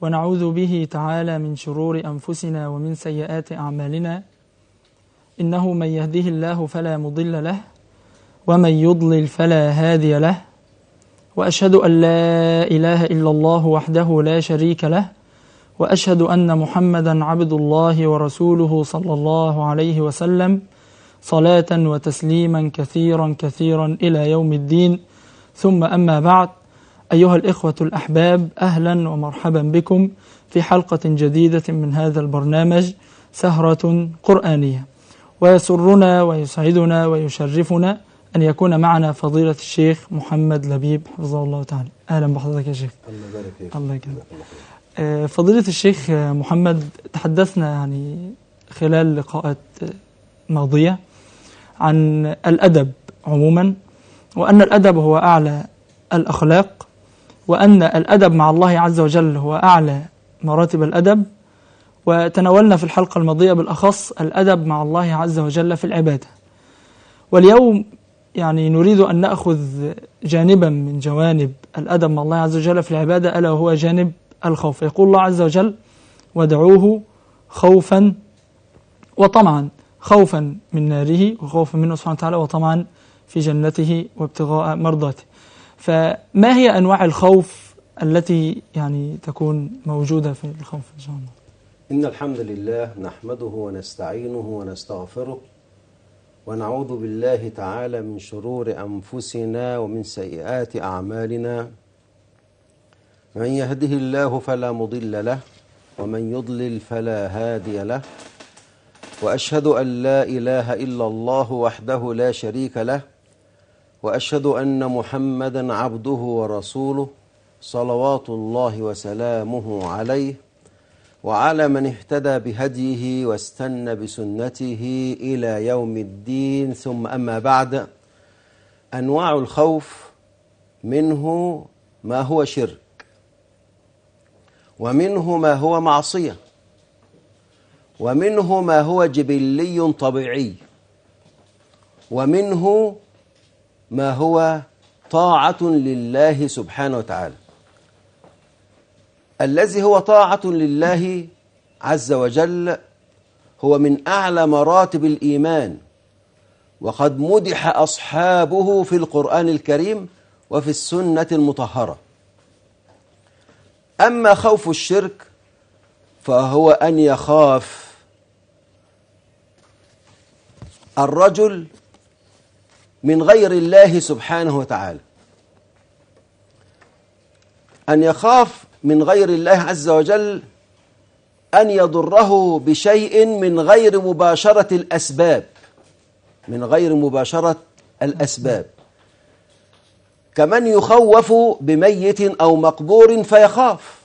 ونعوذ به تعالى من شرور أنفسنا ومن سيئات أعمالنا. إنه من يهده الله فلا مضل له ومن يضلل فلا هادي له. وأشهد أن لا إله إلا الله وحده لا شريك له وأشهد أن محمدا عبد الله ورسوله صلى الله عليه وسلم. صلاة وتسليما كثيرا كثيرا إلى يوم الدين. ثم أما بعد أيها الإخوة الأحباب أهلا ومرحبا بكم في حلقة جديدة من هذا البرنامج سهرة قرآنية. ويسرنا ويسعدنا ويشرفنا أن يكون معنا فضيلة الشيخ محمد لبيب حفظه الله تعالى. أهلا بحضرتك يا شيخ. الله يبارك فيك. الله يكرمك. آه، فضيلة الشيخ محمد تحدثنا يعني خلال لقاءات ماضية عن الأدب عموما وأن الأدب هو أعلى الأخلاق وأن الأدب مع الله عز وجل هو أعلى مراتب الأدب. وتناولنا في الحلقة الماضية بالأخص الأدب مع الله عز وجل في العبادة. واليوم يعني نريد أن نأخذ جانبا من جوانب الأدب مع الله عز وجل في العبادة ألا وهو جانب الخوف. يقول الله عز وجل ودعوه خوفا وطمعا. خوفا من ناره وخوفا منه سبحانه وتعالى وطمعا في جنته وابتغاء مرضاته. فما هي أنواع الخوف التي يعني تكون موجودة في الخوف إن شاء الله؟ إن الحمد لله نحمده ونستعينه ونستغفره ونعوذ بالله تعالى من شرور أنفسنا ومن سيئات أعمالنا. من يهده الله فلا مضل له ومن يضلل فلا هادي له. وأشهد أن لا إله إلا الله وحده لا شريك له وأشهد أن محمدا عبده ورسوله صلوات الله وسلامه عليه وعلى من اهتدى بهديه واستنى بسنته إلى يوم الدين. ثم أما بعد أنواع الخوف منه ما هو شرك ومنه ما هو معصية ومنه ما هو جبلي طبيعي ومنه ما هو طاعة لله سبحانه وتعالى. الذي هو طاعة لله عز وجل هو من أعلى مراتب الإيمان وقد مدح أصحابه في القرآن الكريم وفي السنة المطهرة. أما خوف الشرك فهو أن يخاف الرجل من غير الله سبحانه وتعالى. أن يخاف من غير الله عز وجل أن يضره بشيء من غير مباشرة الأسباب. من غير مباشرة الأسباب. كمن يخوف بميت أو مقبور فيخاف.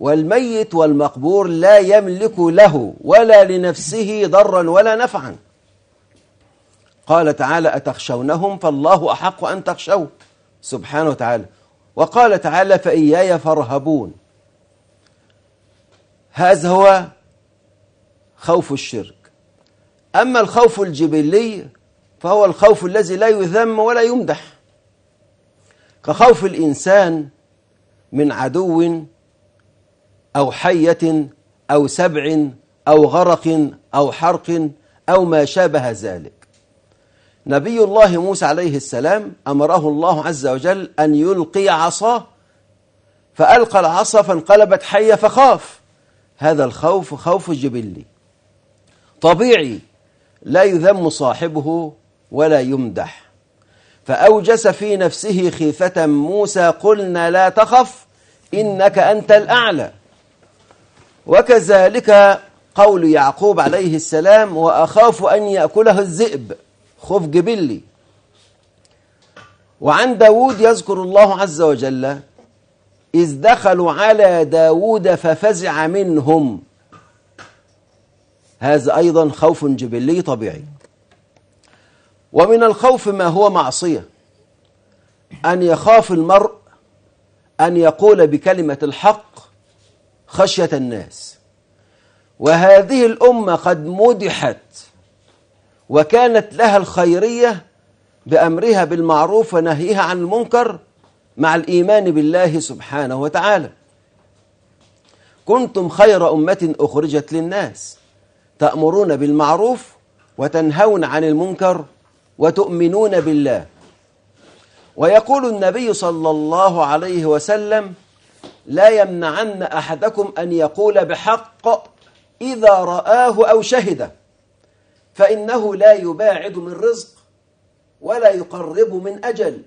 والميت والمقبور لا يملك له ولا لنفسه ضرا ولا نفعا. قال تعالى أتخشونهم فالله أحق أن تخشوه. سبحانه وتعالى. وقال تعالى فإياي فارهبون. هذا هو خوف الشرك. أما الخوف الجبلي فهو الخوف الذي لا يذم ولا يمدح. كخوف الإنسان من عدو أو حية أو سبع أو غرق أو حرق أو ما شابه ذلك. نبي الله موسى عليه السلام أمره الله عز وجل أن يلقي عصاه فألقى العصا فانقلبت حية فخاف. هذا الخوف خوف جبلي طبيعي لا يذم صاحبه ولا يمدح. فأوجس في نفسه خيفة موسى قلنا لا تخف إنك أنت الأعلى. وكذلك قول يعقوب عليه السلام وأخاف أن يأكله الذئب. خوف جبلي وعن داود يذكر الله عز وجل إذ دخلوا على داود ففزع منهم. هذا أيضا خوف جبلي طبيعي. ومن الخوف ما هو معصية. أن يخاف المرء أن يقول بكلمة الحق خشية الناس. وهذه الأمة قد مدحت وكانت لها الخيرية بأمرها بالمعروف ونهيها عن المنكر مع الإيمان بالله سبحانه وتعالى. كنتم خير أمة أخرجت للناس تأمرون بالمعروف وتنهون عن المنكر وتؤمنون بالله. ويقول النبي صلى الله عليه وسلم لا يمنعن أحدكم أن يقول بحق إذا رآه أو شهده فإنه لا يباعد من رزق ولا يقرب من أجل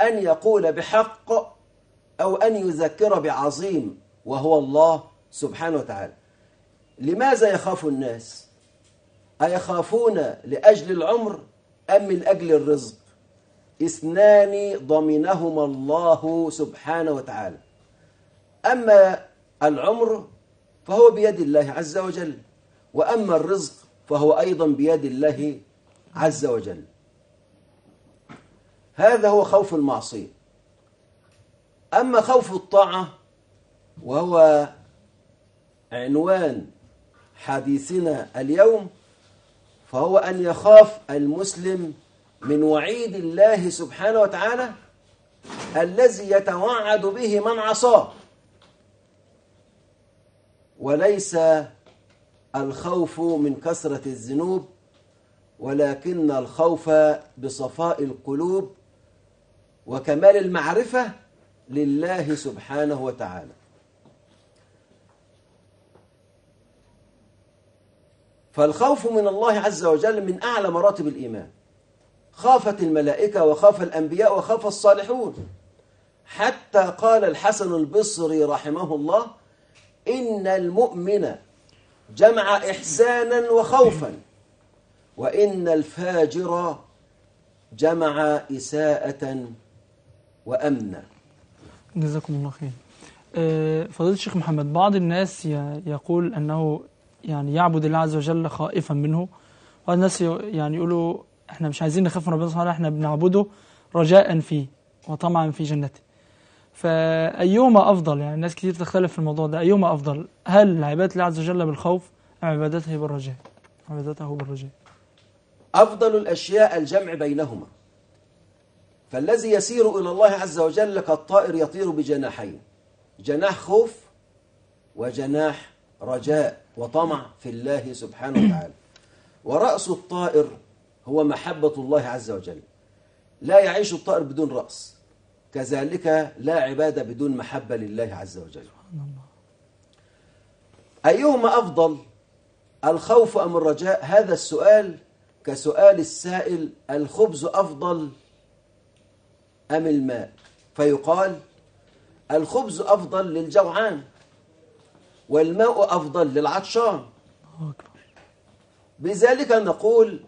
أن يقول بحق أو أن يذكر بعظيم وهو الله سبحانه وتعالى. لماذا يخاف الناس؟ أيخافون لأجل العمر أم من أجل الرزق؟ اثنان ضمنهما الله سبحانه وتعالى. أما العمر فهو بيد الله عز وجل وأما الرزق فهو أيضا بيد الله عز وجل. هذا هو خوف المعصية. أما خوف الطاعة وهو عنوان حديثنا اليوم فهو أن يخاف المسلم من وعيد الله سبحانه وتعالى الذي يتوعد به من عصاه. وليس الخوف من كثرة الذنوب ولكن الخوف بصفاء القلوب وكمال المعرفة لله سبحانه وتعالى. فالخوف من الله عز وجل من أعلى مراتب الإيمان. خافت الملائكة وخاف الأنبياء وخاف الصالحون. حتى قال الحسن البصري رحمه الله إن المؤمن جمع إحسانا وخوفا. وإن الفاجر جمع إساءة وأمنا. جزاكم الله خير. آه، فضيلة الشيخ محمد بعض الناس يقول أنه يعني يعبد الله عز وجل خائفا منه وبعض الناس يعني يقولوا إحنا مش عايزين نخاف من ربنا سبحانه إحنا بنعبده رجاء فيه وطمعا في جنته. فأيهما أفضل؟ يعني الناس كتير تختلف في الموضوع ده. أيهما أفضل؟ هل عبادة الله عز وجل بالخوف أم عبادته بالرجاء؟ عبادته بالرجاء. أفضل الأشياء الجمع بينهما. فالذي يسير إلى الله عز وجل كالطائر يطير بجناحين. جناح خوف وجناح رجاء وطمع في الله سبحانه وتعالى. ورأس الطائر هو محبة الله عز وجل. لا يعيش الطائر بدون رأس. كذلك لا عبادة بدون محبة لله عز وجل. أيهما أفضل؟ الخوف أم الرجاء؟ هذا السؤال كسؤال السائل الخبز أفضل أم الماء؟ فيقال الخبز أفضل للجوعان والماء أفضل للعطشان. بذلك نقول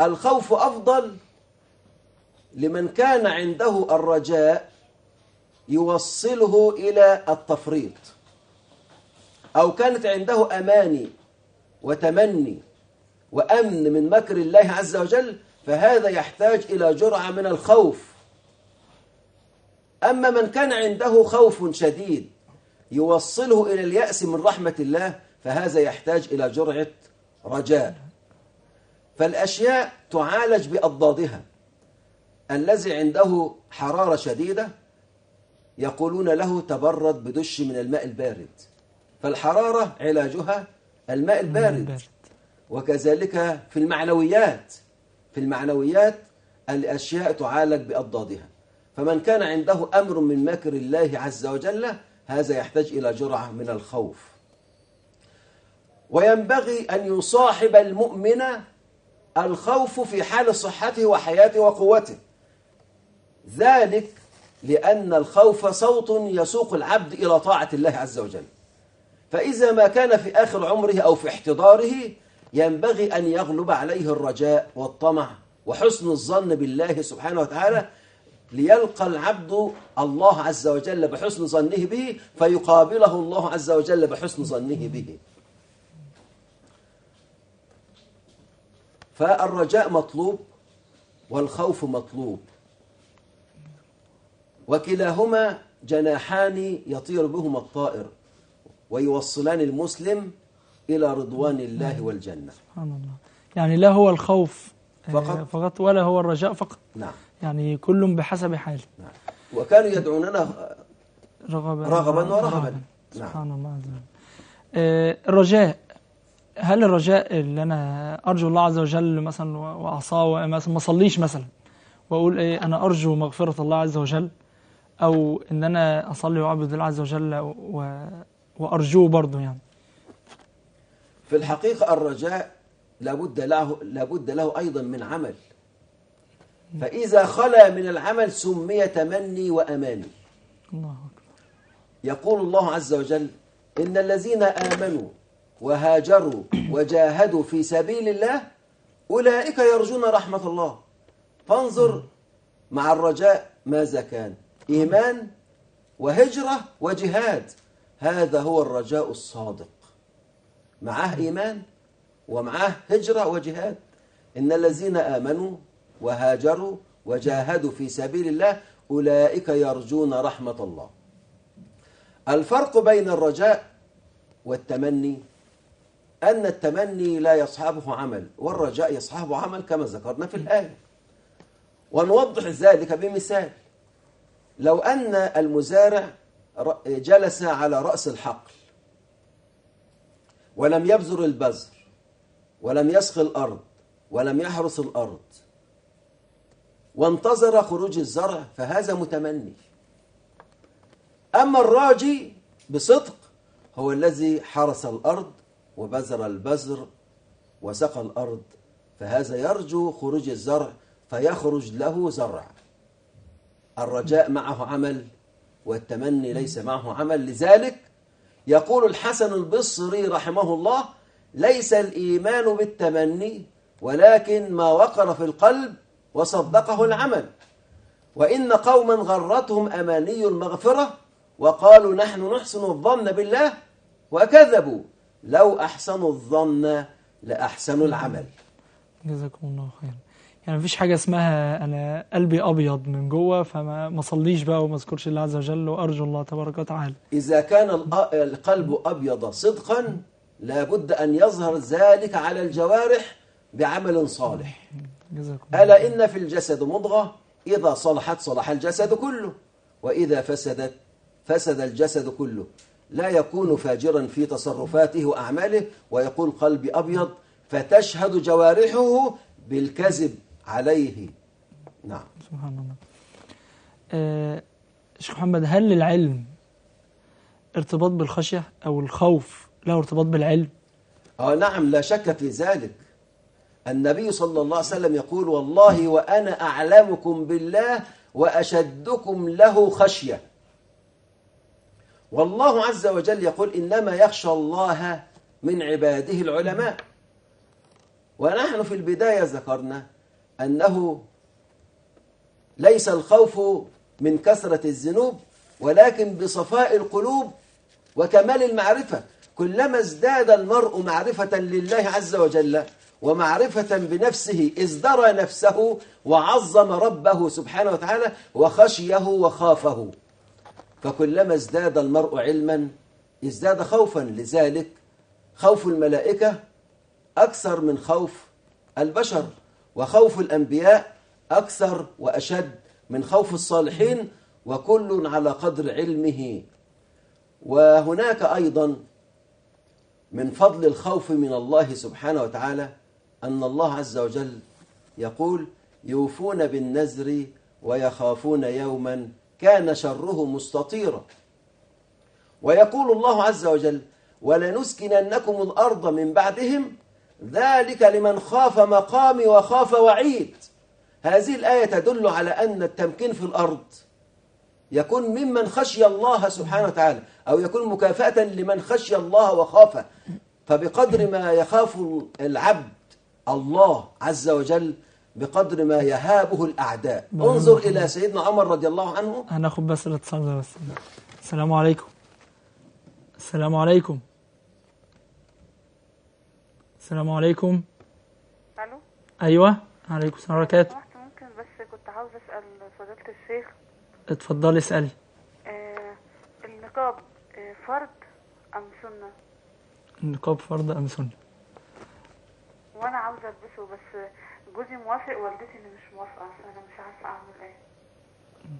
الخوف أفضل لمن كان عنده الرجاء يوصله إلى التفريط. أو كانت عنده أماني وتمني وأمن من مكر الله عز وجل فهذا يحتاج إلى جرعة من الخوف. أما من كان عنده خوف شديد يوصله إلى اليأس من رحمة الله فهذا يحتاج إلى جرعة رجاء. فالأشياء تعالج بأضدادها. الذي عنده حرارة شديدة يقولون له تبرد بدش من الماء البارد. فالحرارة علاجها الماء البارد. وكذلك في المعنويات في المعنويات الأشياء تعالج بأضدادها. فمن كان عنده أمر من مكر الله عز وجل هذا يحتاج إلى جرعة من الخوف. وينبغي أن يصاحب المؤمن الخوف في حال صحته وحياته وقوته. ذلك لأن الخوف صوت يسوق العبد إلى طاعة الله عز وجل. فإذا ما كان في آخر عمره أو في احتضاره ينبغي أن يغلب عليه الرجاء والطمع وحسن الظن بالله سبحانه وتعالى ليلقى العبد الله عز وجل بحسن ظنه به فيقابله الله عز وجل بحسن ظنه به. فالرجاء مطلوب والخوف مطلوب. وكلاهما جناحان يطير بهما الطائر ويوصلان المسلم إلى رضوان الله والجنة. سبحان الله. يعني لا هو الخوف آه، فقط. فقط ولا هو الرجاء فقط. نعم. يعني كل بحسب حاله. نعم. وكانوا يدعوننا رغبا رغبا ورهبا. نعم. سبحان الله عز وجل. آه، الرجاء هل الرجاء اللي أنا أرجو الله عز وجل مثلا وأعصاه ومثلا ما أصليش مثلا وأقول إيه أنا أرجو مغفرة الله عز وجل أو إن أنا أصلي وأعبد الله عز وجل و... وأرجوه برضه يعني. في الحقيقة الرجاء لابد له لابد له أيضا من عمل. فإذا خلا من العمل سمي تمني وأماني. الله أكبر. يقول الله عز وجل إن الذين آمنوا وهاجروا وجاهدوا في سبيل الله أولئك يرجون رحمة الله. فانظر مع الرجاء ماذا كان. إيمان وهجرة وجهاد. هذا هو الرجاء الصادق. معاه إيمان ومعاه هجرة وجهاد. إن الذين آمنوا وهاجروا وجاهدوا في سبيل الله أولئك يرجون رحمة الله. الفرق بين الرجاء والتمني أن التمني لا يصحبه عمل والرجاء يصحبه عمل كما ذكرنا في الآية. ونوضح ذلك بمثال. لو أن المزارع جلس على رأس الحقل ولم يبذر البذر ولم يسقي الأرض ولم يحرث الأرض وانتظر خروج الزرع فهذا متمني. أما الراجي بصدق هو الذي حرس الأرض وبذر البذر وسقى الأرض فهذا يرجو خروج الزرع فيخرج له زرع الرجاء معه عمل والتمني ليس معه عمل. لذلك يقول الحسن البصري رحمه الله ليس الإيمان بالتمني ولكن ما وقر في القلب وصدقه العمل. وإن قوما غرتهم أماني المغفرة وقالوا نحن نحسن الظن بالله وكذبوا. لو أحسنوا الظن لأحسنوا العمل. جزاكم الله خير يعني مفيش حاجة اسمها أنا قلبي أبيض من جوه فما ما صليش بقى وما أذكرش الله عز وجل وأرجو الله تبارك وتعالى. إذا كان القلب أبيض صدقا لابد أن يظهر ذلك على الجوارح بعمل صالح. ألا إن في الجسد مضغة؟ إذا صلحت صلح الجسد كله. وإذا فسدت فسد الجسد كله. لا يكون فاجرا في تصرفاته وأعماله ويقول قلبي أبيض فتشهد جوارحه بالكذب. عليه. نعم. سبحان الله. آه، شيخ محمد هل للعلم ارتباط بالخشية أو الخوف له ارتباط بالعلم؟ آه نعم لا شك في ذلك. النبي صلى الله عليه وسلم يقول والله وأنا أعلمكم بالله وأشدكم له خشية. والله عز وجل يقول إنما يخشى الله من عباده العلماء. ونحن في البداية ذكرنا أنه ليس الخوف من كثرة الذنوب ولكن بصفاء القلوب وكمال المعرفة. كلما ازداد المرء معرفة لله عز وجل ومعرفة بنفسه ازدرى نفسه وعظم ربه سبحانه وتعالى وخشيه وخافه. فكلما ازداد المرء علما ازداد خوفا. لذلك خوف الملائكة أكثر من خوف البشر. وخوف الأنبياء أكثر وأشد من خوف الصالحين وكل على قدر علمه. وهناك أيضا من فضل الخوف من الله سبحانه وتعالى أن الله عز وجل يقول يوفون بالنذر ويخافون يوما كان شره مستطيرا. ويقول الله عز وجل ولنسكننكم الأرض من بعدهم ذلك لمن خاف مقامي وخاف وعيد. هذه الآية تدل على أن التمكين في الأرض يكون ممن خشي الله سبحانه وتعالى أو يكون مكافأة لمن خشي الله وخافه فبقدر ما يخاف العبد الله عز وجل بقدر ما يهابه الأعداء. انظر إلى سيدنا عمر رضي الله عنه. هناخد بس الاتصال ده بس. السلام عليكم. السلام عليكم. السلام عليكم. ألو؟ أيوة عليكم السلام ورحمة الله. وبركاته سمحت ممكن بس كنت عاوز أسأل فضيلة الشيخ. اتفضلي اسألي. آه النقاب آه فرض أم سنة؟ النقاب فرض أم سنة. وأنا عاوزه ألبسه بس جوزي موافق والدتي اللي مش موافقة فانا مش عارفة أعمل إيه.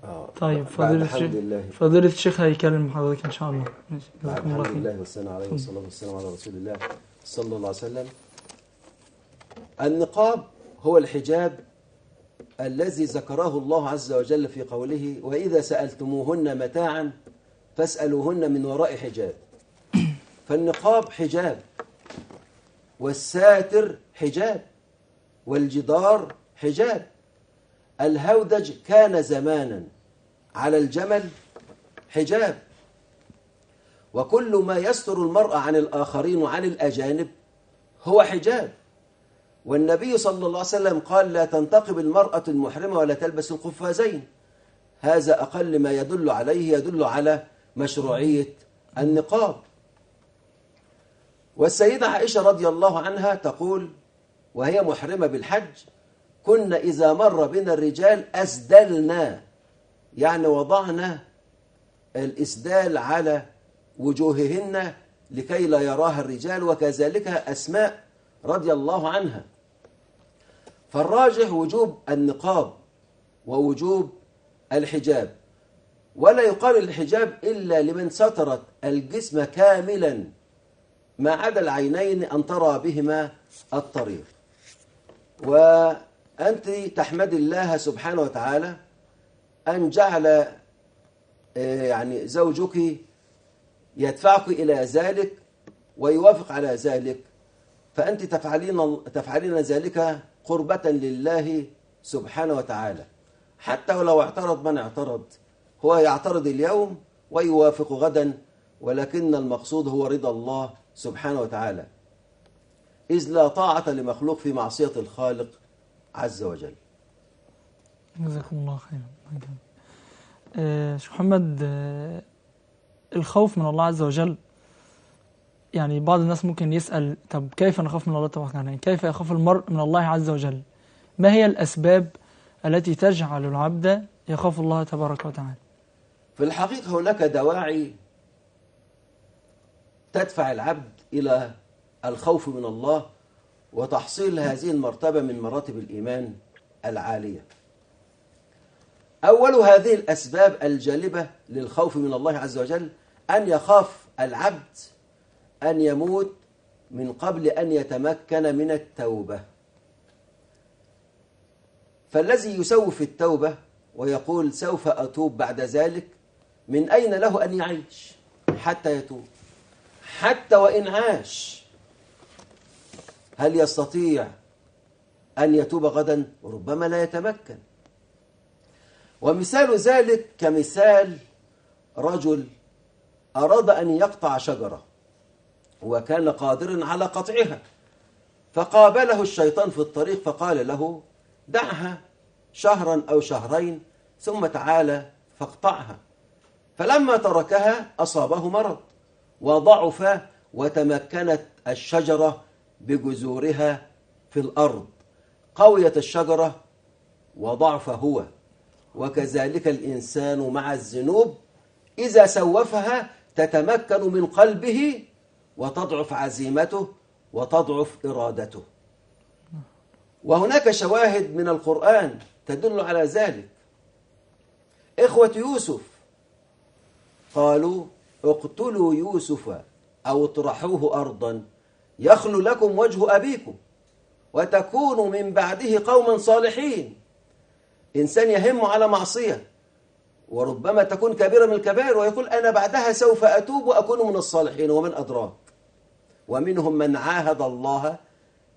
آه. طيب فضيلة الشيخ فضيلة الشيخ هيكلم حضرتك إن شاء الله. ماشي. الحمد لله والثناء عليه والصلاة والسلام على رسول الله. صلى الله عليه وسلم. النقاب هو الحجاب الذي ذكره الله عز وجل في قوله وإذا سألتموهن متاعا فاسألوهن من وراء حجاب. فالنقاب حجاب والساتر حجاب والجدار حجاب. الهودج كان زمانا على الجمل حجاب. وكل ما يستر المرأة عن الآخرين وعن الأجانب هو حجاب. والنبي صلى الله عليه وسلم قال لا تنتقب المرأة المحرمة ولا تلبس القفازين. هذا أقل ما يدل عليه يدل على مشروعية النقاب. والسيدة عائشة رضي الله عنها تقول وهي محرمة بالحج كنا إذا مر بنا الرجال أسدلنا يعني وضعنا الإسدال على وجوههن لكي لا يراها الرجال وكذلك أسماء رضي الله عنها. فالراجح وجوب النقاب ووجوب الحجاب ولا يقال الحجاب إلا لمن سترت الجسم كاملا ما عدا العينين أن ترى بهما الطريق. وأنت تحمد الله سبحانه وتعالى أن جعل آه، يعني زوجك يدفعك إلى ذلك ويوافق على ذلك. فأنت تفعلين تفعلين ذلك قربة لله سبحانه وتعالى. حتى ولو اعترض من اعترض. هو يعترض اليوم ويوافق غدا ولكن المقصود هو رضا الله سبحانه وتعالى. إذ لا طاعة لمخلوق في معصية الخالق عز وجل. جزاكم الله خيرا. آه، شيخ محمد آه، الخوف من الله عز وجل. يعني بعض الناس ممكن يسأل طب كيف نخاف من الله تبارك وتعالى كيف يخاف المرء من الله عز وجل؟ ما هي الأسباب التي تجعل العبد يخاف الله تبارك وتعالى؟ في الحقيقة هناك دواعي تدفع العبد إلى الخوف من الله وتحصيل هذه المرتبة من مراتب الإيمان العالية. أول هذه الأسباب الجالبة للخوف من الله عز وجل أن يخاف العبد أن يموت من قبل أن يتمكن من التوبة. فالذي يسوف التوبة ويقول سوف أتوب بعد ذلك من أين له أن يعيش حتى يتوب؟ حتى وإن عاش هل يستطيع أن يتوب غدا؟ ربما لا يتمكن. ومثال ذلك كمثال رجل أراد أن يقطع شجرة وكان قادرا على قطعها فقابله الشيطان في الطريق فقال له دعها شهرا أو شهرين ثم تعالى فاقطعها. فلما تركها أصابه مرض وضعف وتمكنت الشجرة بجذورها في الأرض. قويت الشجرة وضعف هو. وكذلك الإنسان مع الذنوب إذا سوفها تتمكن من قلبه وتضعف عزيمته وتضعف إرادته. وهناك شواهد من القرآن تدل على ذلك. إخوة يوسف قالوا اقتلوا يوسف أو اطرحوه أرضا يخل لكم وجه أبيكم وتكونوا من بعده قوما صالحين. إنسان يهم على معصية وربما تكون كبيرة من الكبائر ويقول أنا بعدها سوف أتوب وأكون من الصالحين ومن أدراك. ومنهم من عاهد الله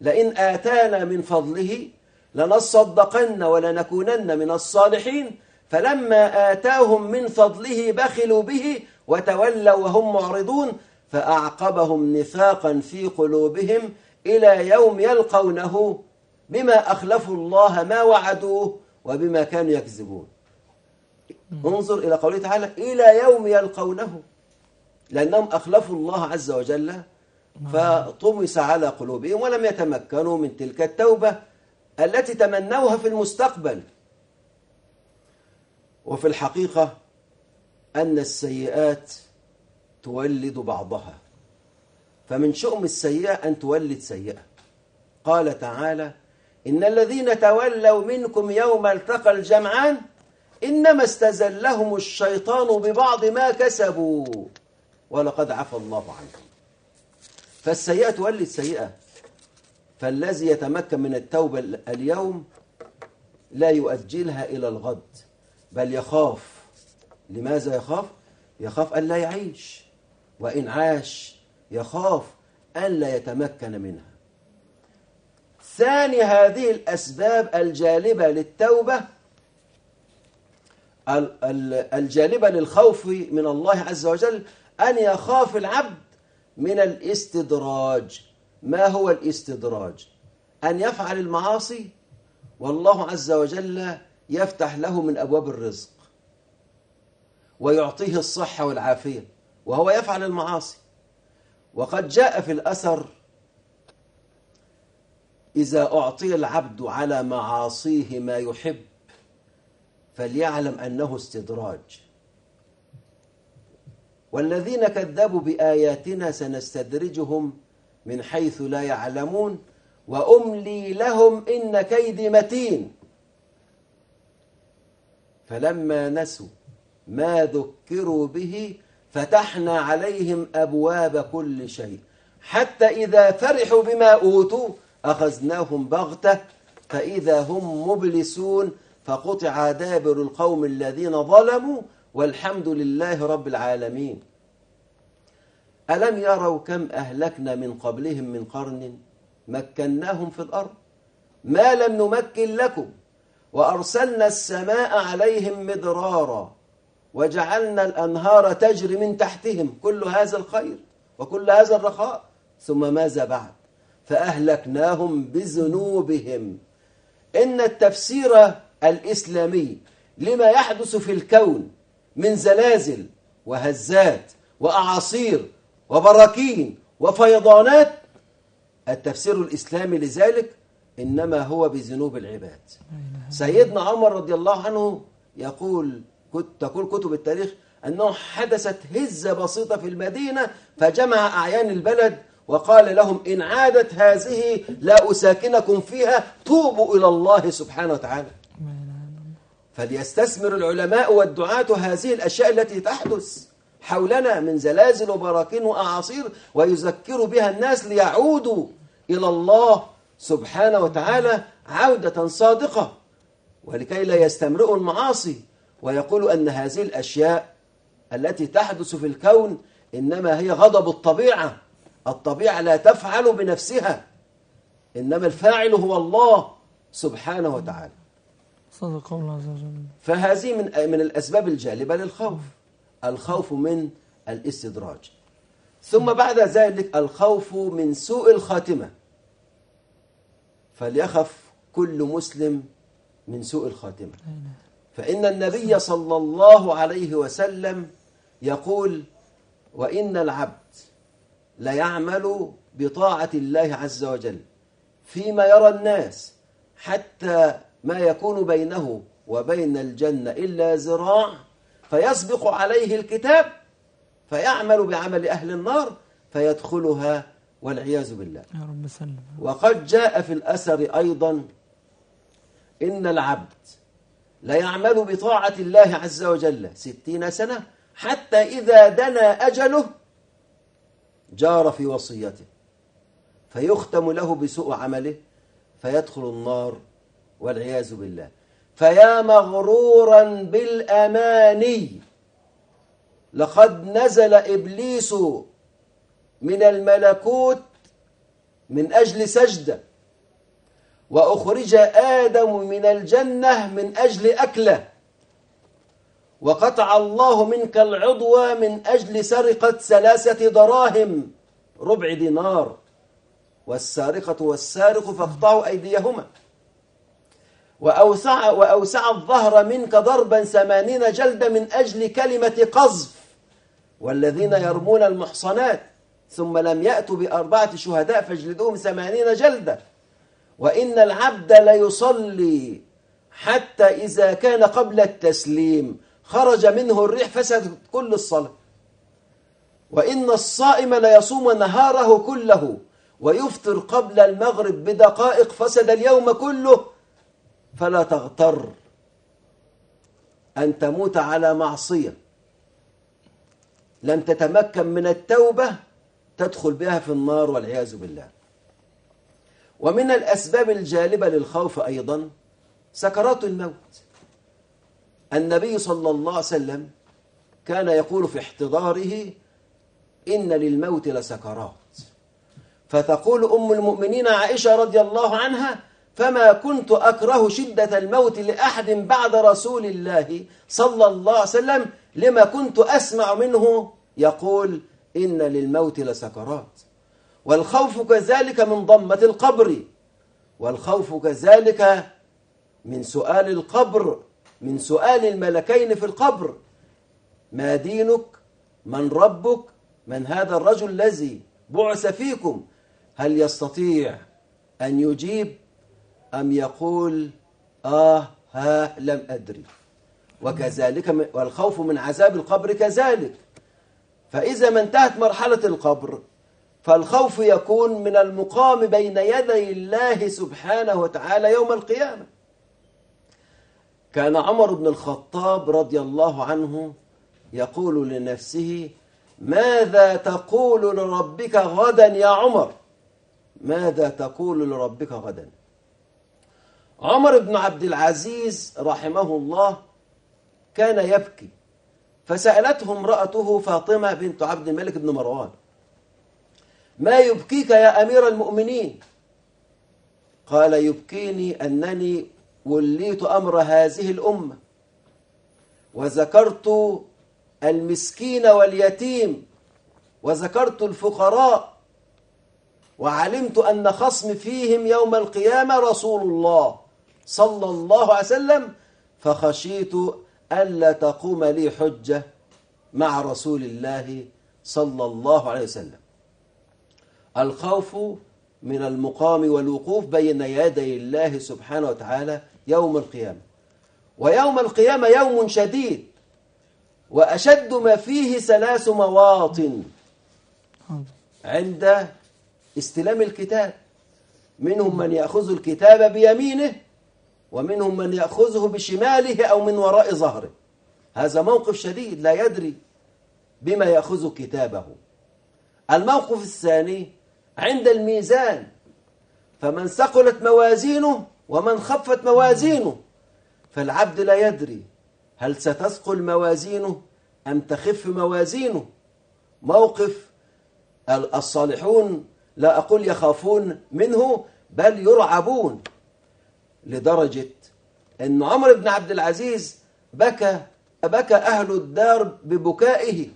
لئن آتانا من فضله لنصدقن ولنكونن من الصالحين. فلما آتاهم من فضله بخلوا به وتولوا وهم معرضون فأعقبهم نفاقا في قلوبهم إلى يوم يلقونه بما أخلفوا الله ما وعدوه. وبما كانوا يكذبون. انظر إلى قوله تعالى إلى يوم يلقونه. لأنهم أخلفوا الله عز وجل فطمس على قلوبهم ولم يتمكنوا من تلك التوبة التي تمنوها في المستقبل. وفي الحقيقة أن السيئات تولد بعضها. فمن شؤم السيئة أن تولد سيئة. قال تعالى إن الذين تولوا منكم يوم التقى الجمعان إنما استزلهم الشيطان ببعض ما كسبوا. ولقد عفى الله عنهم. فالسيئة تولد سيئة فالذي يتمكن من التوبة اليوم لا يؤجلها إلى الغد بل يخاف. لماذا يخاف؟ يخاف أن لا يعيش. وإن عاش يخاف أن لا يتمكن منها. ثاني هذه الأسباب الجالبة للتوبة ال- ال- الجالبة للخوف من الله عز وجل أن يخاف العبد من الاستدراج. ما هو الاستدراج؟ أن يفعل المعاصي والله عز وجل يفتح له من أبواب الرزق ويعطيه الصحة والعافية وهو يفعل المعاصي. وقد جاء في الأثر إذا أعطي العبد على معاصيه ما يحب فليعلم أنه استدراج. والذين كذبوا بآياتنا سنستدرجهم من حيث لا يعلمون وأملي لهم إن كيدي متين. فلما نسوا ما ذكروا به فتحنا عليهم أبواب كل شيء. حتى إذا فرحوا بما أوتوا أخذناهم بغتة فإذا هم مبلسون فقطع دابر القوم الذين ظلموا والحمد لله رب العالمين. ألم يروا كم أهلكنا من قبلهم من قرن مكناهم في الأرض؟ ما لم نمكن لكم وأرسلنا السماء عليهم مدرارا وجعلنا الأنهار تجري من تحتهم كل هذا الخير وكل هذا الرخاء ثم ماذا بعد؟ فأهلكناهم بذنوبهم. إن التفسير الإسلامي لما يحدث في الكون من زلازل وهزات وأعاصير وبراكين وفيضانات التفسير الإسلامي لذلك إنما هو بذنوب العباد. سيدنا عمر رضي الله عنه يقول تقول كتب التاريخ أنه حدثت هزة بسيطة في المدينة فجمع أعيان البلد وقال لهم إن عادت هذه لا أساكنكم فيها توبوا إلى الله سبحانه وتعالى. فليستثمر العلماء والدعاة هذه الأشياء التي تحدث حولنا من زلازل وبراكين وأعاصير ويذكروا بها الناس ليعودوا إلى الله سبحانه وتعالى عودة صادقة. ولكي لا يستمرئوا المعاصي. ويقولوا أن هذه الأشياء التي تحدث في الكون إنما هي غضب الطبيعة. الطبيعة لا تفعل بنفسها. إنما الفاعل هو الله سبحانه وتعالى. صدق الله عز وجل. فهذه من من الأسباب الجالبة للخوف. الخوف من الاستدراج. ثم بعد ذلك الخوف من سوء الخاتمة. فليخف كل مسلم من سوء الخاتمة. فإن النبي صلى الله عليه وسلم يقول وإن العبد ليعمل بطاعة الله عز وجل فيما يرى الناس حتى ما يكون بينه وبين الجنة إلا ذراع فيسبق عليه الكتاب فيعمل بعمل أهل النار فيدخلها والعياذ بالله. يا رب سلم. وقد جاء في الأثر أيضا إن العبد ليعمل بطاعة الله عز وجل ستين سنة حتى إذا دنا أجله جار في وصيته فيختم له بسوء عمله فيدخل النار والعياذ بالله. فيا مغرورا بالأماني لقد نزل إبليس من الملكوت من أجل سجدة وأخرج آدم من الجنة من أجل أكله. وقطع الله منك العضو من أجل سرقة ثلاثة دراهم ربع دينار. والسارقة والسارق فاقطعوا أيديهما. وأوسع, وأوسع الظهر منك ضربا ثمانين جلدة من أجل كلمة قذف. والذين يرمون المحصنات ثم لم يأتوا بأربعة شهداء فاجلدوهم ثمانين جلدة وإن العبد ليصلي حتى إذا كان قبل التسليم. خرج منه الريح فسدت كل الصلاة. وإن الصائم ليصوم نهاره كله ويفطر قبل المغرب بدقائق فسد اليوم كله فلا تغتر. أن تموت على معصية. لم تتمكن من التوبة تدخل بها في النار والعياذ بالله. ومن الأسباب الجالبة للخوف أيضا سكرات الموت. النبي صلى الله عليه وسلم كان يقول في احتضاره إن للموت لسكرات. فتقول أم المؤمنين عائشة رضي الله عنها فما كنت أكره شدة الموت لأحد بعد رسول الله صلى الله عليه وسلم لما كنت أسمع منه يقول إن للموت لسكرات. والخوف كذلك من ضمة القبر والخوف كذلك من سؤال القبر. من سؤال الملكين في القبر. ما دينك؟ من ربك؟ من هذا الرجل الذي بعث فيكم؟ هل يستطيع أن يجيب؟ أم يقول آه ها لم أدري. وكذلك والخوف من عذاب القبر كذلك. فإذا ما انتهت مرحلة القبر فالخوف يكون من المقام بين يدي الله سبحانه وتعالى يوم القيامة. كان عمر بن الخطاب رضي الله عنه يقول لنفسه ماذا تقول لربك غدا يا عمر؟ ماذا تقول لربك غدا؟ عمر بن عبد العزيز رحمه الله كان يبكي فسألته امرأته فاطمة بنت عبد الملك بن مروان ما يبكيك يا أمير المؤمنين؟ قال يبكيني أنني وليت أمر هذه الأمة. وذكرت المسكين واليتيم وذكرت الفقراء وعلمت أن خصم فيهم يوم القيامة رسول الله صلى الله عليه وسلم فخشيت ألا تقوم لي حجة مع رسول الله صلى الله عليه وسلم. الخوف من المقام والوقوف بين يدي الله سبحانه وتعالى يوم القيامة. ويوم القيامة يوم شديد وأشد ما فيه ثلاث مواطن عند استلام الكتاب. منهم من يأخذ الكتاب بيمينه ومنهم من يأخذه بشماله أو من وراء ظهره. هذا موقف شديد لا يدري بما يأخذ كتابه. الموقف الثاني عند الميزان. فمن ثقلت موازينه ومن خفت موازينه فالعبد لا يدري هل ستثقل موازينه أم تخف موازينه. موقف الصالحون لا أقول يخافون منه بل يرعبون لدرجة أن عمر بن عبد العزيز بكى بكى أهل الدار ببكائه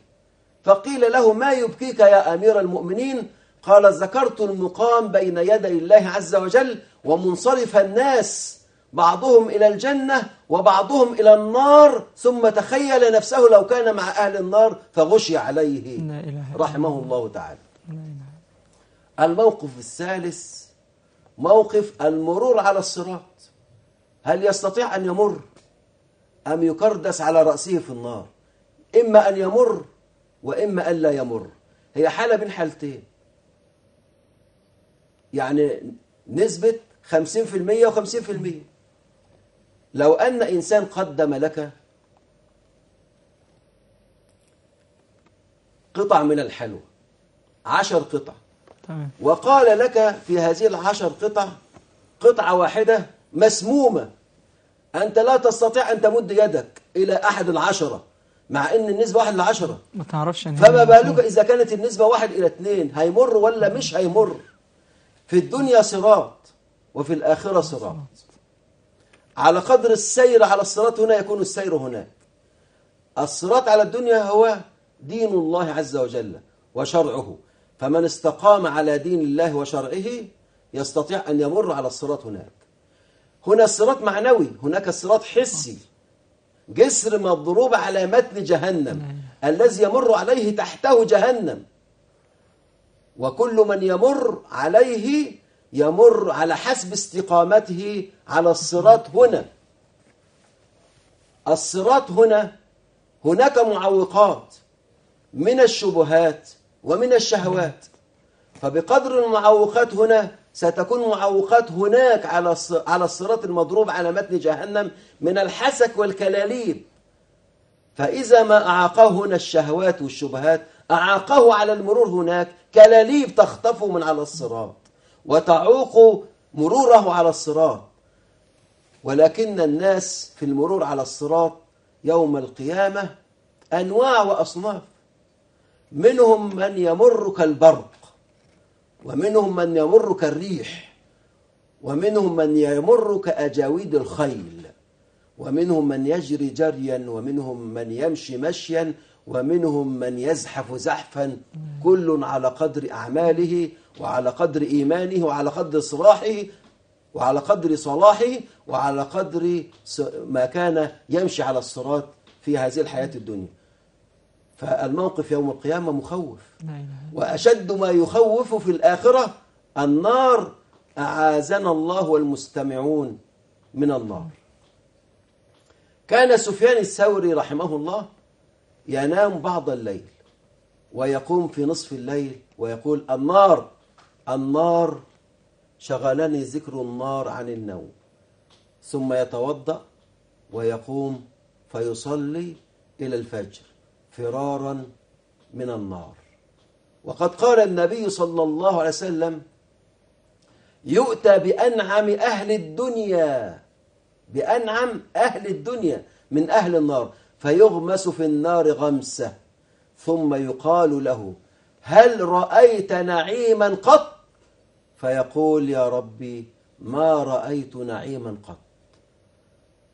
فقيل له ما يبكيك يا أمير المؤمنين؟ قال ذكرت المقام بين يدي الله عز وجل ومنصرف الناس بعضهم إلى الجنة وبعضهم إلى النار ثم تخيل نفسه لو كان مع أهل النار فغشي عليه. رحمه الله تعالى. الموقف الثالث موقف المرور على الصراط. هل يستطيع أن يمر؟ أم يكردس على رأسه في النار؟ إما أن يمر وإما أن لا يمر. هي حالة بين حالتين. يعني نسبة 50% و50% لو أن إنسان قدم لك قطع من الحلوى عشر قطع وقال لك في هذه العشر قطع قطعة واحدة مسمومة أنت لا تستطيع أن تمد يدك إلى أحد العشرة مع أن النسبة واحد لعشرة. ما تعرفش فما بالك إذا كانت النسبة واحد إلى اثنين هيمر ولا مش هيمر؟ في الدنيا صراط وفي الآخرة صراط. على قدر السير على الصراط هنا يكون السير هناك. الصراط على الدنيا هو دين الله عز وجل وشرعه. فمن استقام على دين الله وشرعه يستطيع أن يمر على الصراط هناك. هنا الصراط معنوي هناك الصراط حسي. جسر مضروب على متن جهنم. الذي يمر عليه تحته جهنم. وكل من يمر عليه يمر على حسب استقامته على الصراط هنا. الصراط هنا هناك معوقات من الشبهات ومن الشهوات. فبقدر المعوقات هنا ستكون معوقات هناك على على الصراط المضروب على متن جهنم من الحسك والكلاليب. فإذا ما أعاقه هنا الشهوات والشبهات أعاقه على المرور هناك كلاليب تخطفه من على الصراط وتعوق مروره على الصراط. ولكن الناس في المرور على الصراط يوم القيامة أنواع وأصناف. منهم من يمر كالبرق ومنهم من يمر كالريح ومنهم من يمر كأجاويد الخيل ومنهم من يجري جريا ومنهم من يمشي مشيا ومنهم من يزحف زحفا كل على قدر أعماله وعلى قدر إيمانه وعلى قدر صلاحه وعلى قدر صلاحه وعلى قدر ما كان يمشي على الصراط في هذه الحياة الدنيا. فالموقف يوم القيامة مخوف. وأشد ما يخوف في الآخرة النار. أعاذنا الله والمستمعون من النار. كان سفيان الثوري رحمه الله ينام بعض الليل ويقوم في نصف الليل ويقول النار النار شغلني ذكر النار عن النوم. ثم يتوضأ ويقوم فيصلي إلى الفجر فرارا من النار. وقد قال النبي صلى الله عليه وسلم يؤتى بأنعم أهل الدنيا بأنعم أهل الدنيا من أهل النار. فيغمس في النار غمسة ثم يقال له هل رأيت نعيما قط؟ فيقول يا ربي ما رأيت نعيما قط.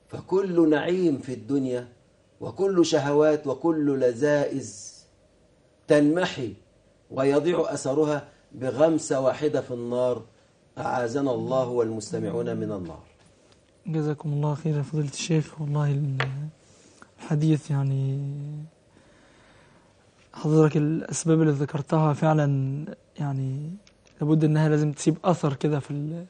فكل نعيم في الدنيا وكل شهوات وكل لذائذ تنمحي ويضيع أثرها بغمسة واحدة في النار. أعاذنا الله والمستمعون من النار. جزاكم الله خير يا فضيلة الشيخ. والله الحديث يعني حضرتك الأسباب اللي ذكرتها فعلا يعني لابد إنها لازم تسيب أثر كده في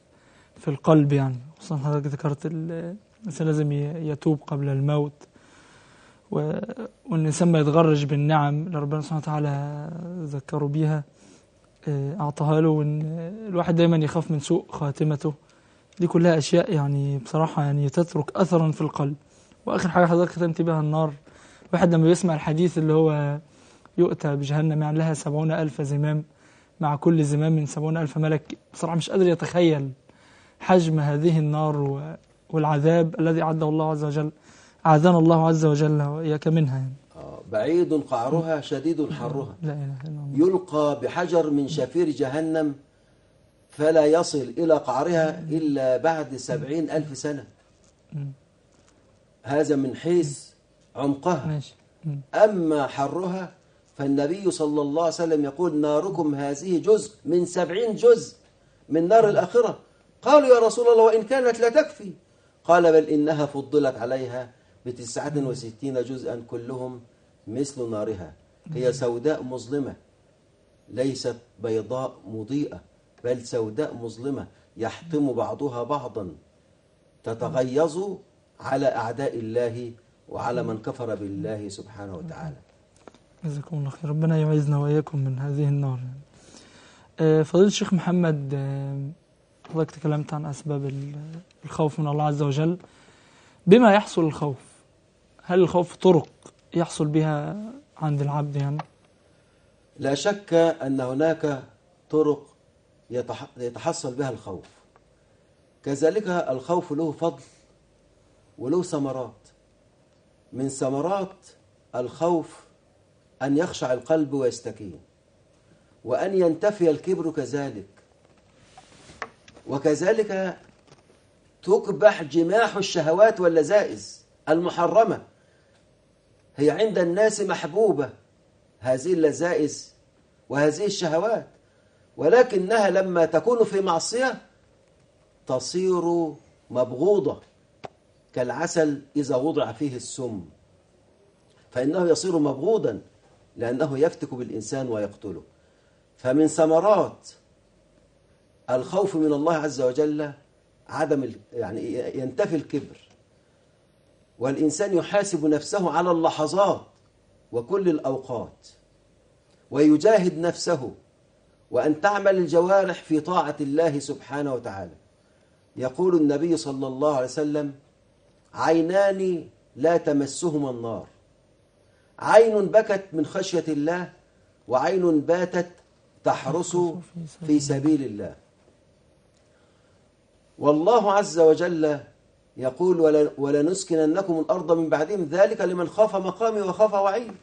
في القلب يعني. خصوصا حضرتك ذكرت ال- الإنسان لازم يتوب قبل الموت و- وإن الإنسان ما يتغرج بالنعم اللي ربنا سبحانه وتعالى ذكره بيها. آه، أعطاها له وإن الواحد دايما يخاف من سوء خاتمته. دي كلها أشياء يعني بصراحة يعني تترك أثرا في القلب. وآخر حاجة حضرتك ختمت بها النار. واحد لما بيسمع الحديث اللي هو يؤتى بجهنم يعني لها سبعون ألف زمام مع كل زمام من سبعون ألف ملك بصراحة مش قادر يتخيل حجم هذه النار والعذاب الذي أعده الله عز وجل. أعاذنا الله عز وجل وإياك منها. يعني. بعيد قعرها شديد حرها. لا إله إلا الله. يلقى بحجر من شفير جهنم فلا يصل إلى قعرها إلا بعد سبعين ألف سنة. هذا من حيث عمقها. ماشي. أما حرها فالنبي صلى الله عليه وسلم يقول ناركم هذه جزء من سبعين جزء من نار الآخرة. قالوا يا رسول الله وإن كانت لا تكفي. قال بل إنها فضلت عليها بتسعة وستين جزءا كلهم مثل نارها. هي سوداء مظلمة ليست بيضاء مضيئة بل سوداء مظلمة يحطم بعضها بعضا تتغيظ على أعداء الله وعلى من كفر بالله سبحانه وتعالى. جزاكم الله خير. ربنا يعيذنا وإياكم من هذه النار. آه، فضيلة الشيخ محمد آه، حضرتك تكلمت عن أسباب ال- الخوف من الله عز وجل. بما يحصل الخوف هل الخوف طرق يحصل بها عند العبد يعني؟ لا شك أن هناك طرق يتح- يتحصل بها الخوف. كذلك الخوف له فضل وله ثمرات. من ثمرات الخوف أن يخشع القلب ويستكين وأن ينتفي الكبر كذلك. وكذلك تكبح جماح الشهوات واللذائذ المحرمة. هي عند الناس محبوبة هذه اللذائذ وهذه الشهوات ولكنها لما تكون في معصية تصير مبغوضة. كالعسل إذا وضع فيه السم فإنه يصير مبغوضا لأنه يفتك بالإنسان ويقتله. فمن ثمرات الخوف من الله عز وجل عدم يعني ينتفي الكبر. والإنسان يحاسب نفسه على اللحظات وكل الأوقات ويجاهد نفسه وأن تعمل الجوارح في طاعة الله سبحانه وتعالى. يقول النبي صلى الله عليه وسلم عينان لا تمسهما النار. عين بكت من خشية الله وعين باتت تحرس في سبيل الله. والله عز وجل يقول "ول- ولنسكننكم الأرض من بعدهم. ذلك لمن خاف مقامي وخاف وعيد.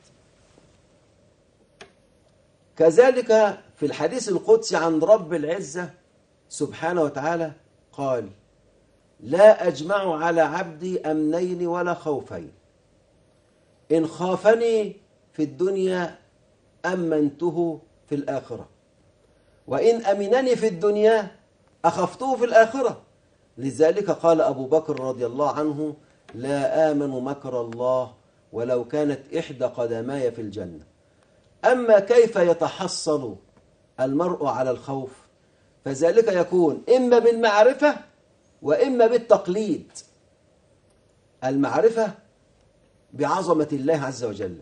كذلك في الحديث القدسي عن رب العزة سبحانه وتعالى قال لا أجمع على عبدي أمنين ولا خوفين. إن خافني في الدنيا أمنته في الآخرة. وإن أمنني في الدنيا أخفته في الآخرة. لذلك قال أبو بكر رضي الله عنه لا آمن مكر الله ولو كانت إحدى قدماي في الجنة. أما كيف يتحصل المرء على الخوف؟ فذلك يكون إما بالمعرفة وإما بالتقليد المعرفة بعظمة الله عز وجل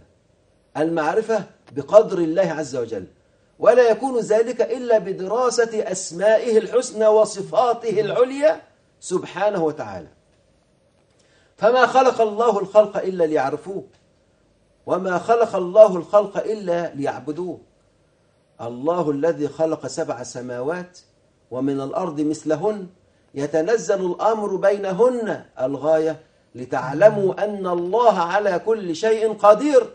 المعرفة بقدر الله عز وجل ولا يكون ذلك إلا بدراسة أسمائه الحسنى وصفاته العليا سبحانه وتعالى. فما خلق الله الخلق إلا ليعرفوه وما خلق الله الخلق إلا ليعبدوه. الله الذي خلق سبع سماوات ومن الأرض مثلهن يتنزل الأمر بينهن الغاية لتعلموا أن الله على كل شيء قدير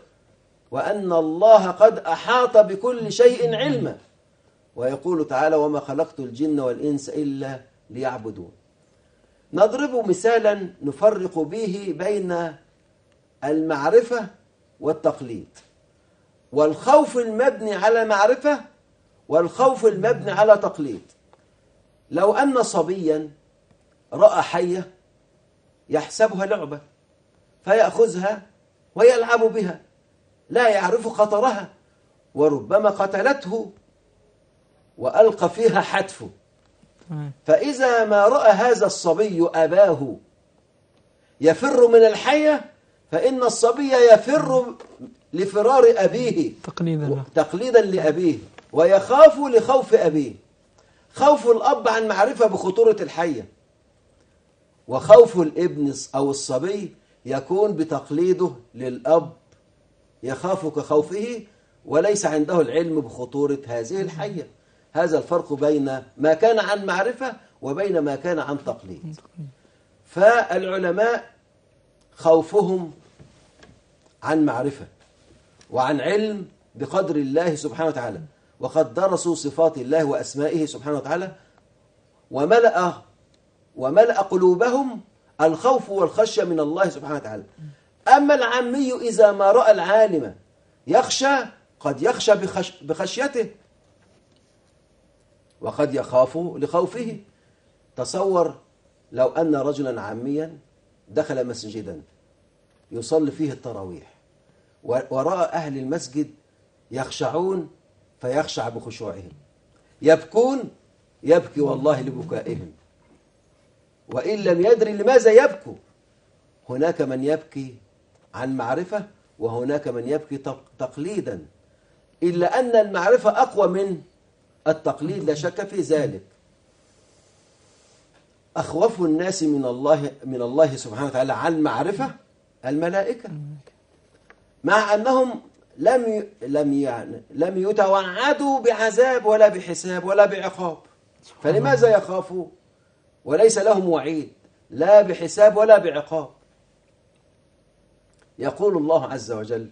وأن الله قد أحاط بكل شيء علما. ويقول تعالى وما خلقت الجن والإنس إلا ليعبدون. نضرب مثالا نفرق به بين المعرفة والتقليد. والخوف المبني على معرفة والخوف المبني على تقليد. لو أن صبيا رأى حية يحسبها لعبة فيأخذها ويلعب بها لا يعرف خطرها وربما قتلته وألقى فيها حتفه. فإذا ما رأى هذا الصبي أباه يفر من الحية فإن الصبي يفر لفرار أبيه. تقليدا. تقليدا لأبيه ويخاف لخوف أبيه. خوف الأب عن معرفة بخطورة الحية. وخوف الابن أو الصبي يكون بتقليده للأب يخاف كخوفه وليس عنده العلم بخطورة هذه الحية. هذا الفرق بين ما كان عن معرفة وبين ما كان عن تقليد. فالعلماء خوفهم عن معرفة وعن علم بقدر الله سبحانه وتعالى. وقد درسوا صفات الله وأسمائه سبحانه وتعالى وملأ وملأ قلوبهم الخوف والخشية من الله سبحانه وتعالى. أما العامي إذا ما رأى العالم يخشى قد يخشى بخش بخشيته وقد يخاف لخوفه. تصور لو أن رجلا عاميا دخل مسجدا يصلي فيه التراويح ورأى أهل المسجد يخشعون فيخشع بخشوعهم. يبكون يبكي والله لبكائهم. وإن لم يدري لماذا يبكوا. هناك من يبكي عن معرفة وهناك من يبكي تق- تقليدا. إلا أن المعرفة أقوى من التقليد لا شك في ذلك. أخوف الناس من الله من الله سبحانه وتعالى عن معرفة الملائكة. مع أنهم لم. لم يعني لم يتوعدوا بعذاب ولا بحساب ولا بعقاب. فلماذا يخافوا؟ وليس لهم وعيد لا بحساب ولا بعقاب. يقول الله عز وجل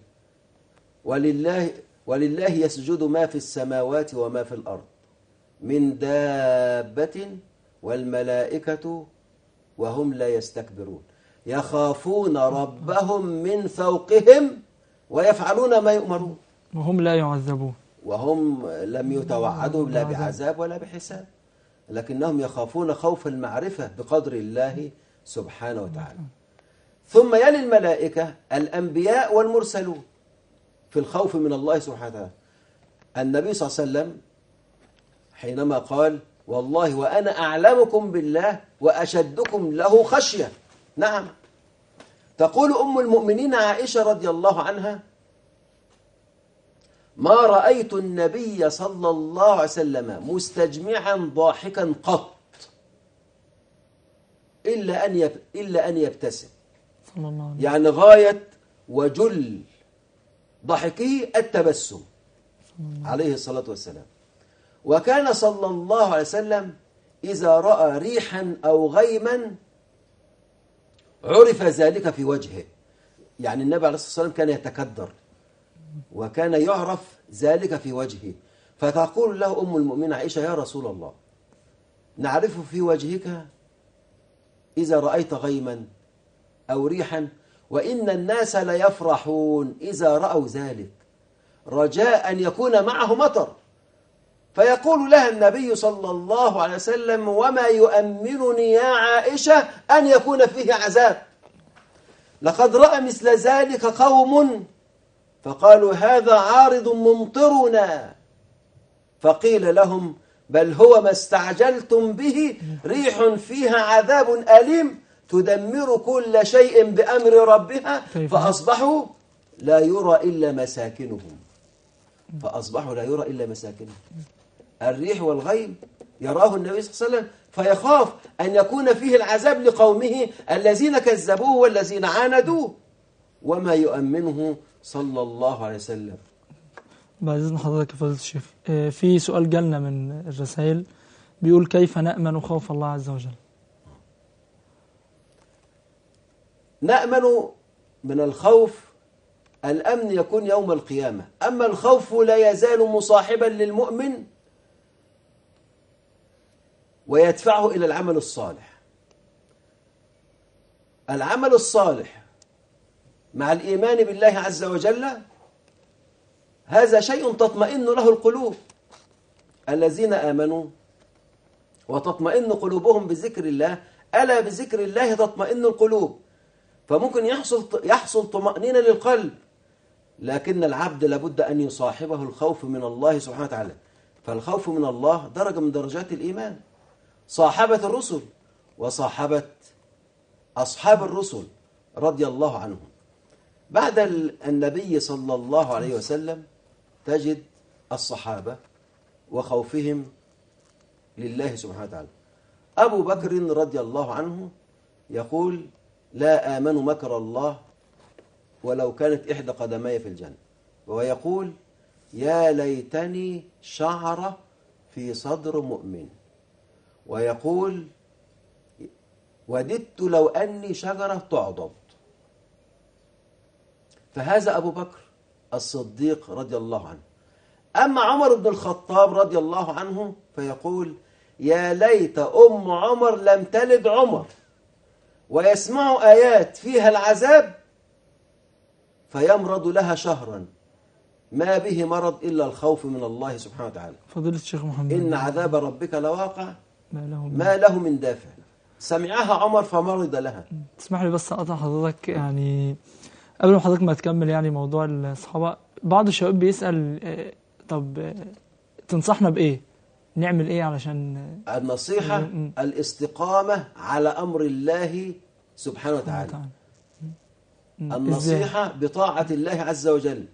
ولله ولله يسجد ما في السماوات وما في الأرض من دابة والملائكة وهم لا يستكبرون. يخافون ربهم من فوقهم ويفعلون ما يؤمرون. وهم لا يعذبون. وهم لم يتوعدوا لا بعذاب ولا بحساب. لكنهم يخافون خوف المعرفة بقدر الله سبحانه وتعالى. ثم يلي الملائكة الأنبياء والمرسلون في الخوف من الله سبحانه وتعالى. النبي صلى الله عليه وسلم حينما قال والله وأنا أعلمكم بالله وأشدكم له خشية. نعم. تقول أم المؤمنين عائشة رضي الله عنها ما رأيت النبي صلى الله عليه وسلم مستجمعا ضاحكا قط إلا أن يب... إلا أن يبتسم. صلى الله عليه وسلم. يعني غاية وجل ضحكه التبسم عليه الصلاة والسلام. وكان صلى الله عليه وسلم إذا رأى ريحا أو غيما عرف ذلك في وجهه. يعني النبي عليه الصلاة والسلام كان يتكدر وكان يعرف ذلك في وجهه. فتقول له أم المؤمنين عائشة يا رسول الله نعرف في وجهك إذا رأيت غيما أو ريحا وإن الناس ليفرحون إذا رأوا ذلك. رجاء أن يكون معه مطر. فيقول لها النبي صلى الله عليه وسلم وما يؤمنني يا عائشة أن يكون فيه عذاب. لقد رأى مثل ذلك قوم. فقالوا هذا عارض ممطرنا. فقيل لهم بل هو ما استعجلتم به ريح فيها عذاب أليم تدمر كل شيء بأمر ربها. كيف؟ فأصبحوا لا يرى إلا مساكنهم. فأصبحوا لا يرى إلا مساكنهم. الريح والغيم يراه النبي صلى الله عليه وسلم فيخاف أن يكون فيه العذاب لقومه الذين كذبوه والذين عاندوه. وما يؤمنه صلى الله عليه وسلم. بعد إذن حضرتك يا فضيلة الشيخ آه، في سؤال جالنا من الرسائل بيقول كيف نأمن خوف الله عز وجل؟ نأمن من الخوف الأمن يكون يوم القيامة. أما الخوف لا يزال مصاحبا للمؤمن ويدفعه إلى العمل الصالح. العمل الصالح مع الإيمان بالله عز وجل هذا شيء تطمئن له القلوب. الذين آمنوا وتطمئن قلوبهم بذكر الله ألا بذكر الله تطمئن القلوب؟ فممكن يحصل يحصل طمأنينة للقلب لكن العبد لابد أن يصاحبه الخوف من الله سبحانه وتعالى. فالخوف من الله درجة من درجات الإيمان. صاحبة الرسل وصاحبة أصحاب الرسل رضي الله عنهم. بعد ال- النبي صلى الله عليه وسلم تجد الصحابة وخوفهم لله سبحانه وتعالى. أبو بكر رضي الله عنه يقول لا آمن مكر الله ولو كانت إحدى قدمي في الجنة. ويقول يا ليتني شعر في صدر مؤمن. ويقول وددت لو أني شجرة تعضد. فهذا أبو بكر الصديق رضي الله عنه. أما عمر بن الخطاب رضي الله عنه فيقول يا ليت أم عمر لم تلد عمر ويسمع آيات فيها العذاب فيمرض لها شهرا. ما به مرض إلا الخوف من الله سبحانه وتعالى. فضيلة الشيخ محمد. إن عذاب ربك لواقع. ما له من ما له من دافع سمعها عمر فمرض لها تسمح لي بس أقطع حضرتك يعني قبل ما حضرتك ما تكمل يعني موضوع الصحابة بعض الشباب بيسأل آه، طب آه، تنصحنا بإيه؟ نعمل إيه علشان آه، م- م. الاستقامة على أمر الله سبحانه وتعالى. م-؟ النصيحة بطاعة الله عز وجل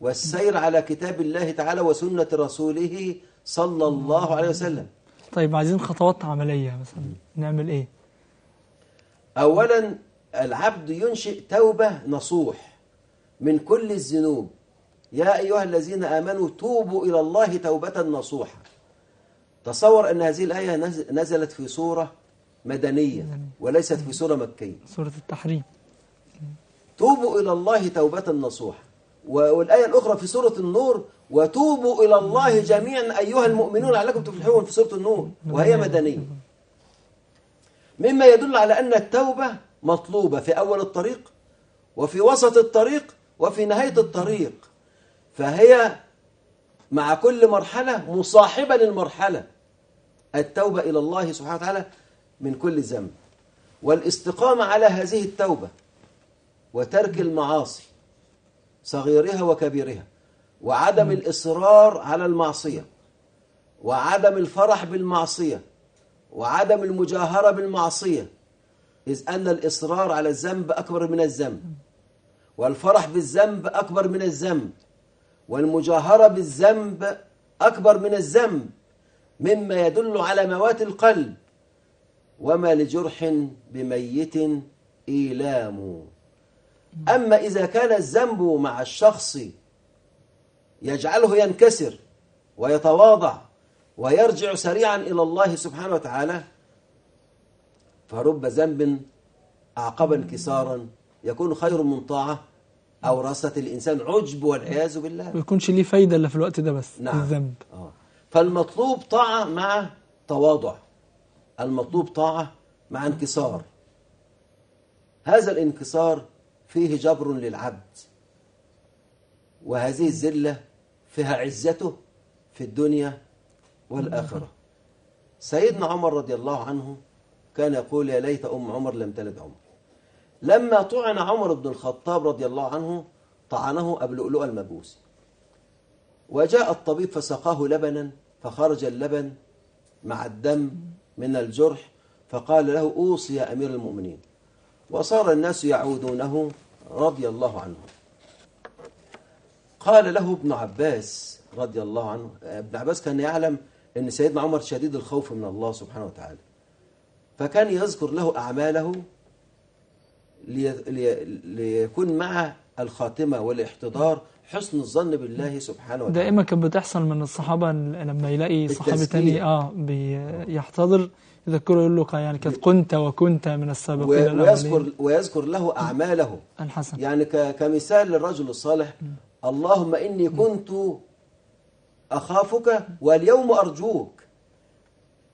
والسير على كتاب الله تعالى وسنة رسوله صلى الله عليه وسلم طيب عايزين خطوات عملية مثلا نعمل إيه؟ أولا العبد ينشئ توبة نصوح من كل الذنوب. يا أيها الذين آمنوا توبوا إلى الله توبة نصوحة. تصور أن هذه الآية نز- نزلت في سورة مدنية وليست في سورة مكية. سورة التحريم. توبوا إلى الله توبة نصوحة. والآية الأخرى في سورة النور وتوبوا إلى الله جميعا أيها المؤمنون لعلكم تفلحون في سورة النور وهي مدنية. مما يدل على أن التوبة مطلوبة في أول الطريق وفي وسط الطريق وفي نهاية الطريق. فهي مع كل مرحلة مصاحبة للمرحلة. التوبة إلى الله سبحانه وتعالى من كل ذنب. والاستقامة على هذه التوبة وترك المعاصي صغيرها وكبيرها. وعدم الإصرار على المعصية وعدم الفرح بالمعصية وعدم المجاهرة بالمعصية إذ أن الإصرار على الذنب أكبر من الذنب والفرح بالذنب أكبر من الذنب والمجاهرة بالذنب أكبر من الذنب مما يدل على موات القلب وما لجرح بميت إيلام. أما إذا كان الذنب مع الشخص يجعله ينكسر ويتواضع ويرجع سريعا إلى الله سبحانه وتعالى فرب ذنب أعقب انكسارا يكون خير من طاعة أورثت الإنسان. عجب والعياذ بالله. ما يكونش ليه فايدة إلا في الوقت ده بس نعم. الذنب. آه. فالمطلوب طاعة مع تواضع. المطلوب طاعة مع انكسار. هذا الانكسار فيه جبر للعبد وهذه الذلة فيها عزته في الدنيا والآخرة. سيدنا عمر رضي الله عنه كان يقول يا ليت أم عمر لم تلد عمر لما طعن عمر بن الخطاب رضي الله عنه طعنه أبو لؤلؤ المجوسي وجاء الطبيب فسقاه لبنا فخرج اللبن مع الدم من الجرح فقال له أوصي يا أمير المؤمنين. وصار الناس يعودونه رضي الله عنه. قال له ابن عباس رضي الله عنه ابن عباس كان يعلم أن سيدنا عمر شديد الخوف من الله سبحانه وتعالى. فكان يذكر له أعماله لي لي ليكون مع الخاتمة والإحتضار حسن الظن بالله سبحانه وتعالى. دائما كانت بتحصل من الصحابة لما يلاقي صحابي. تاني آه بيحتضر يذكره يقول له يعني كانت كنت وكنت من السابقين ويذكر ويذكر له أعماله. الحسن. يعني كمثال للرجل الصالح اللهم إني كنت أخافك واليوم أرجوك.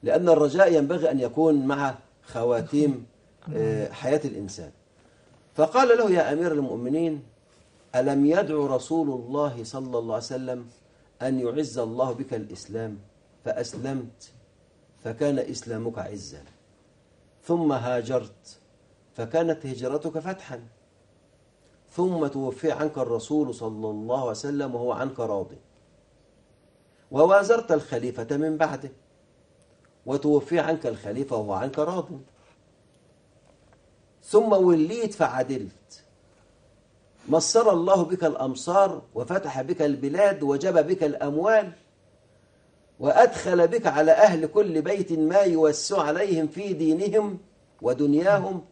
لأن الرجاء ينبغي أن يكون مع خواتيم آه، حياة الإنسان. فقال له يا أمير المؤمنين ألم يدعو رسول الله صلى الله عليه وسلم أن يعز الله بك الإسلام؟ فأسلمت فكان إسلامك عزا. ثم هاجرت فكانت هجرتك فتحا. ثم توفي عنك الرسول صلى الله عليه وسلم وهو عنك راض ووازرت الخليفة من بعده. وتوفي عنك الخليفة وهو عنك راض ثم وليت فعدلت. مصر الله بك الأمصار وفتح بك البلاد وجب بك الأموال. وأدخل بك على أهل كل بيت ما يوسع عليهم في دينهم ودنياهم.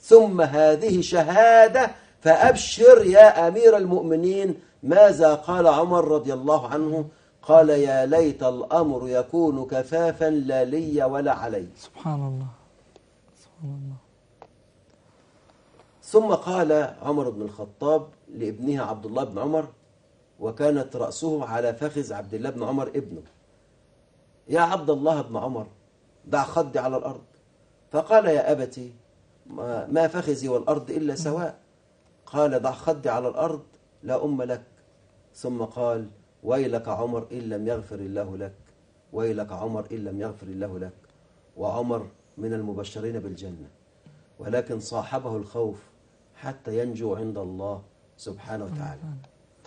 ثم هذه شهادة فأبشر يا أمير المؤمنين ماذا قال عمر رضي الله عنه؟ قال يا ليت الأمر يكون كفافا لا لي ولا علي. سبحان الله. سبحان الله. ثم قال عمر بن الخطاب لابنه عبد الله بن عمر وكانت رأسه على فخذ عبد الله بن عمر ابنه. يا عبد الله بن عمر دع خدي على الأرض. فقال يا أبتي ما فخذي والأرض إلا سواء. قال دع خدي على الأرض لا أم لك. ثم قال ويلك عمر إن لم يغفر الله لك. ويلك عمر إن لم يغفر الله لك. وعمر من المبشرين بالجنة. ولكن صاحبه الخوف حتى ينجو عند الله سبحانه وتعالى.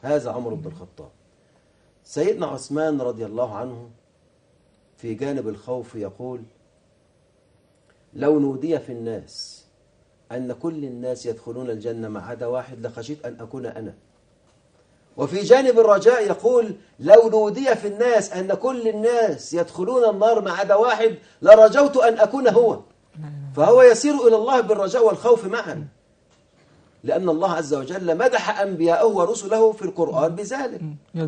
هذا عمر بن الخطاب. سيدنا عثمان رضي الله عنه في جانب الخوف يقول لو نودي في الناس أن كل الناس يدخلون الجنة ما عدا واحد لخشيت أن أكون أنا. وفي جانب الرجاء يقول لو نودي في الناس أن كل الناس يدخلون النار ما عدا واحد لرجوت أن أكون هو. فهو يسير إلى الله بالرجاء والخوف معا. لأن الله عز وجل مدح أنبياءه ورسله في القرآن بذلك.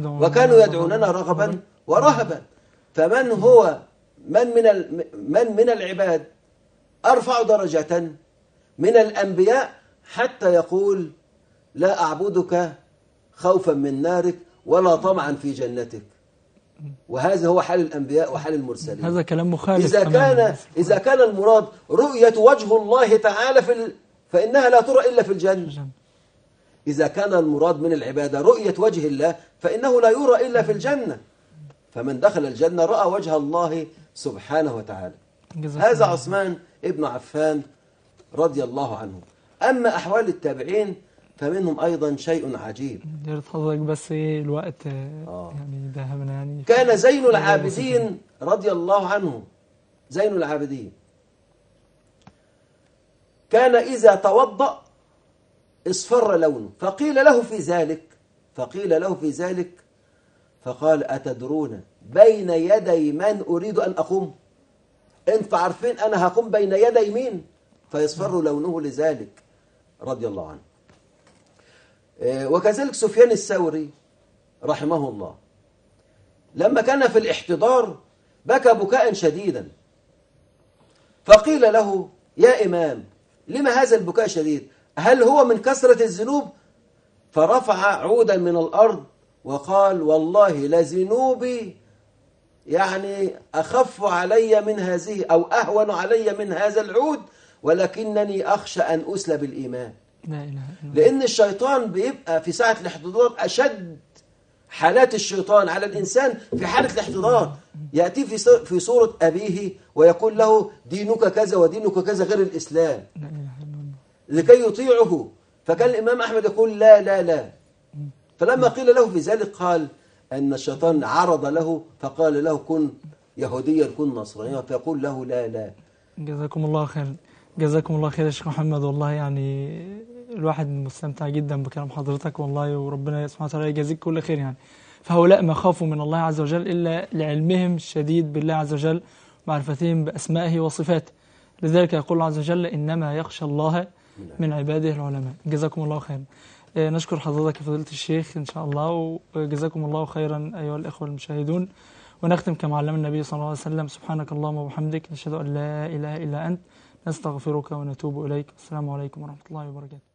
وكانوا يدعوننا رغبا ورهبا. فمن هو؟ من من من من العباد؟ أرفع درجة من الأنبياء حتى يقول لا أعبدك خوفا من نارك ولا طمعا في جنتك. وهذا هو حال الأنبياء وحال المرسلين. هذا كلام مخالف إذا. كان إذا كان المراد رؤية وجه الله تعالى في ال... فإنها لا ترى إلا في الجنة. إذا كان المراد من العبادة رؤية وجه الله فإنه لا يرى إلا في الجنة. فمن دخل الجنة رأى وجه الله سبحانه وتعالى. هذا. عثمان ابن عفان رضي الله عنه أما أحوال التابعين فمنهم أيضا شيء عجيب. حضرتك بس إيه الوقت آه، آه. يعني ذهبنا يعني. كان زين العابدين رضي الله عنه زين العابدين. كان إذا توضأ اصفر لونه فقيل له في ذلك فقيل له في ذلك فقال أتدرون بين يدي من أريد أن أقوم؟ أنتوا عارفين أنا هقوم بين يدي مين؟ فيصفر لونه لذلك رضي الله عنه. آه، وكذلك سفيان الثوري رحمه الله. لما كان في الاحتضار بكى بكاء شديدا. فقيل له يا إمام لما هذا البكاء شديد؟ هل هو من كثرة الذنوب؟ فرفع عودا من الأرض وقال والله لذنوبي يعني أخف علي من هذه أو أهون علي من هذا العود ولكنني أخشى أن أسلب الإيمان لأن الشيطان بيبقى في ساعة الاحتضار أشد حالات الشيطان على الإنسان في حالة الاحتضار. يأتي في صورة أبيه ويقول له دينك كذا ودينك كذا غير الإسلام. لكي يطيعه. فكان الإمام أحمد يقول لا لا لا. فلما قيل له في ذلك قال أن الشيطان عرض له فقال له كن يهوديا كن نصرانيا. فيقول له لا لا. جزاكم الله خير جزاكم الله خير يا شيخ محمد. والله يعني الواحد مستمتع جدا بكلام حضرتك والله وربنا سبحانه وتعالى يجازيك كل خير يعني. فهؤلاء ما خافوا من الله عز وجل إلا لعلمهم الشديد بالله عز وجل ومعرفتهم بأسمائه وصفاته. لذلك يقول الله عز وجل إنما يخشى الله من عباده العلماء. جزاكم الله خيرا. آه، نشكر حضرتك فضيلة الشيخ إن شاء الله وجزاكم الله خيرا أيها الإخوة المشاهدون. ونختم كما علمنا النبي صلى الله عليه وسلم سبحانك اللهم وبحمدك نشهد أن لا إله إلا أنت نستغفرك ونتوب إليك. السلام عليكم ورحمة الله وبركاته.